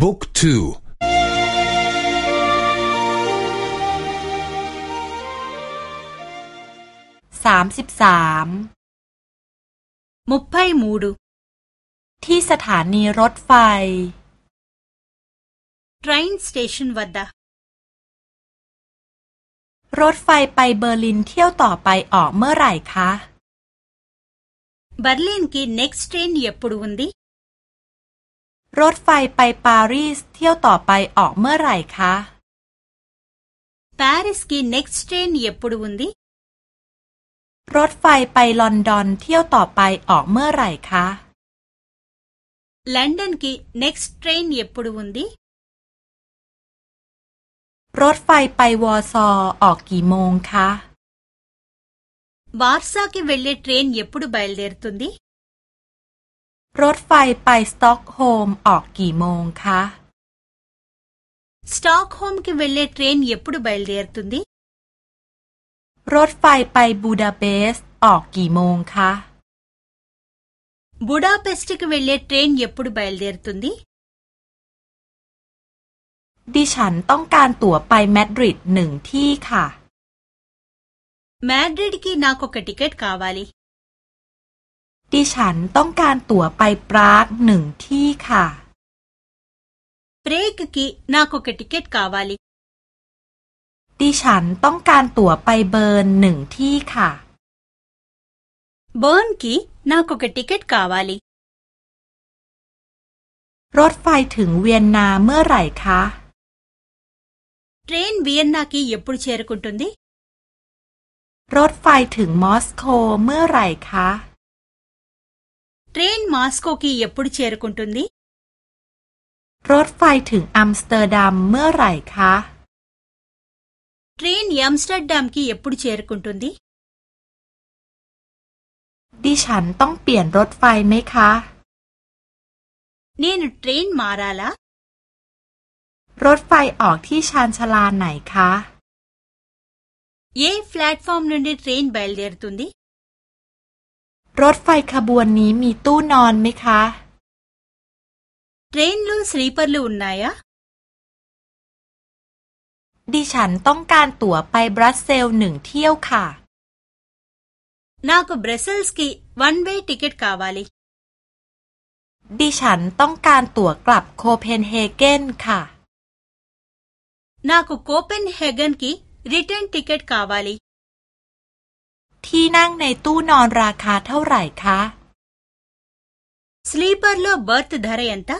บุ๊กทูสามสิบสามมุพเพมูดูที่สถานีรถไฟ train station วัดดารถไฟไปเบอร์ลินเที่ยวต่อไปออกเมื่อไหร่คะ เบอร์ลินกี next train เยปุรุนดี ถไฟไปปารีสเที่ยวต่อไปออกเมื่อไหร่คะ ప్యారిస్ కి next train ఎప్పుడు ఉంది รถไฟไปลอนดอนเที่ยวต่อไปออกเมื่อไหร่คะ లండన్ కి నెక్స్ట్ ట్రైన్ ఎప్పుడు ఉంది รถไฟไปวอร์ซอออกกี่โมงคะ వార్సాకి వెళ్లే ట్రైన్ ఎప్పుడు బయలుదేరుతుంది รถไฟไปสต็อกโฮล์มออกกี่โมงคะ స్టాక్ హోమ్ కి వెళ్లే ట్రైన్ ఎప్పుడు బయలుదేరుతుంది รถไฟไปบูดาเปสต์ออกกี่โมงคะ బుడాపెస్ట్ కి వెళ్లే ట్రైన్ ఎప్పుడు బయలుదేరుతుంది ดิฉันต้องการตั๋วไปมาดริดหนึ่งที่ค่ะ మాడ్రిడ్ కి నాకొక టికెట్ కావాలి ดิฉันต้องการตั๋วไปปรากหนึ่งที่ค่ะ ప్రేగ్ కి నాకొక టికెట్ కావాలి ดิฉันต้องการตั๋วไปเบิร์นหนึ่งที่ค่ะ బర్న్ కి నాకొక టికెట్ కావాలి รถไฟถึงเวียนนาเมื่อไหร่คะ ట్రైన్ వియన్నాకి ఎప్పుడు చేరుకుంటుంది รถไฟถึงมอสโกเมื่อไหร่คะ ట్రైన్ మాస్కోకి ఎప్పుడు చేరుకుంటుంది รถไฟถึงอัมสเตอร์ดัมเมื่อไหร่คะ ట్రైన్ యాంస్టర్డామ్ కి ఎప్పుడు చేరుకుంటుంది ดิฉันต้องเปลี่ยนรถไฟไหมคะ నేను ట్రైన్ మారాలా รถไฟออกที่ชานชาลาไหนคะ ఏ ప్లాట్ఫామ్ నుండి ట్రైన్ బయలుదేరుతుంది ร ถไฟขบวนนี้มีตู้นอนไหมคะ ట్రైన్లో స్లీపర్లు ఉన్నాయా ดิฉันต้องการตั๋วไปบรัสเซลหนึ่งเที่ยวค่ะ నాకు బ్రసెల్స్ కి వన్ వే టికెట్ కావాలి ดิฉันต้องการตั๋วกลับโคเพนเฮเกนค่ะ నాకు కోపెన్ హెగన్ కి రిటర్న్ టికెట్ కావాలి ที่นั่งในตู้นอนราคาเท่าไหร่คะ sleeper ล berth ธาเรนตะ